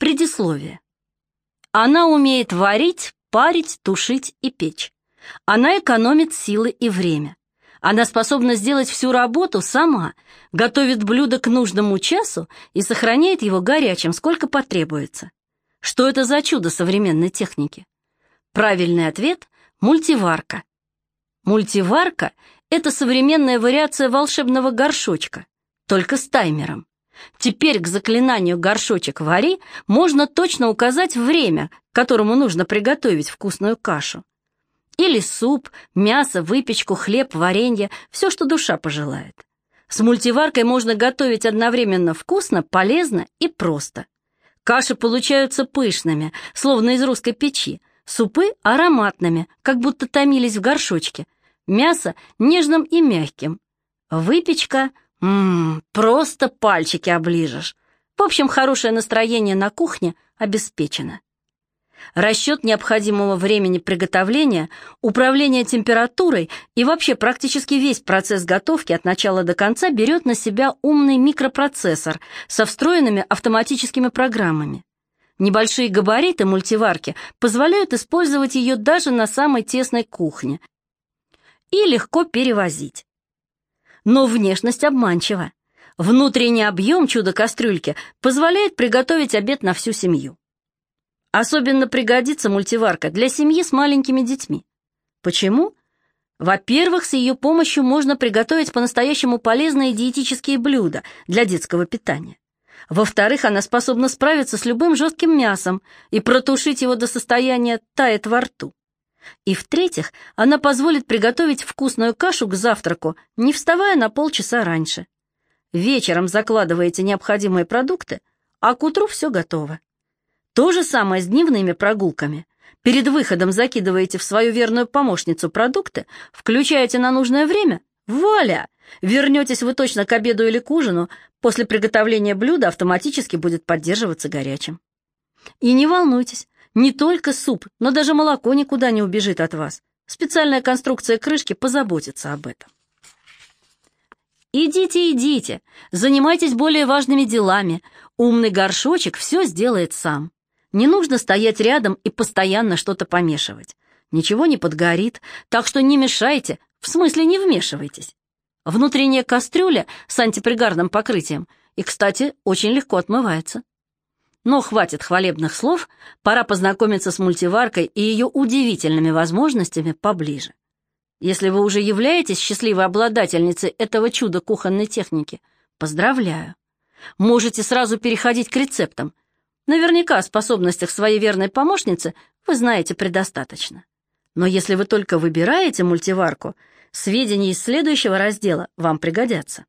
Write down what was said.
Предисловие. Она умеет варить, парить, тушить и печь. Она экономит силы и время. Она способна сделать всю работу сама, готовит блюдо к нужному часу и сохраняет его горячим, сколько потребуется. Что это за чудо современной техники? Правильный ответ – мультиварка. Мультиварка – это современная вариация волшебного горшочка, только с таймером. Теперь к заклинанию «горшочек вари» можно точно указать время, которому нужно приготовить вкусную кашу. Или суп, мясо, выпечку, хлеб, варенье, все, что душа пожелает. С мультиваркой можно готовить одновременно вкусно, полезно и просто. Каши получаются пышными, словно из русской печи, супы ароматными, как будто томились в горшочке, мясо нежным и мягким. Выпечка Ммм, просто пальчики оближешь. В общем, хорошее настроение на кухне обеспечено. Расчет необходимого времени приготовления, управление температурой и вообще практически весь процесс готовки от начала до конца берет на себя умный микропроцессор со встроенными автоматическими программами. Небольшие габариты мультиварки позволяют использовать ее даже на самой тесной кухне и легко перевозить но внешность обманчива. Внутренний объем чудо-кастрюльки позволяет приготовить обед на всю семью. Особенно пригодится мультиварка для семьи с маленькими детьми. Почему? Во-первых, с ее помощью можно приготовить по-настоящему полезные диетические блюда для детского питания. Во-вторых, она способна справиться с любым жестким мясом и протушить его до состояния тает во рту. И в-третьих, она позволит приготовить вкусную кашу к завтраку, не вставая на полчаса раньше. Вечером закладываете необходимые продукты, а к утру все готово. То же самое с дневными прогулками. Перед выходом закидываете в свою верную помощницу продукты, включаете на нужное время — вуаля! Вернетесь вы точно к обеду или к ужину, после приготовления блюда автоматически будет поддерживаться горячим. И не волнуйтесь, не только суп, но даже молоко никуда не убежит от вас. Специальная конструкция крышки позаботится об этом. Идите, идите, занимайтесь более важными делами. Умный горшочек все сделает сам. Не нужно стоять рядом и постоянно что-то помешивать. Ничего не подгорит, так что не мешайте, в смысле не вмешивайтесь. Внутренняя кастрюля с антипригарным покрытием и, кстати, очень легко отмывается. Но хватит хвалебных слов, пора познакомиться с мультиваркой и ее удивительными возможностями поближе. Если вы уже являетесь счастливой обладательницей этого чуда кухонной техники, поздравляю. Можете сразу переходить к рецептам. Наверняка о способностях своей верной помощницы вы знаете предостаточно. Но если вы только выбираете мультиварку, сведения из следующего раздела вам пригодятся.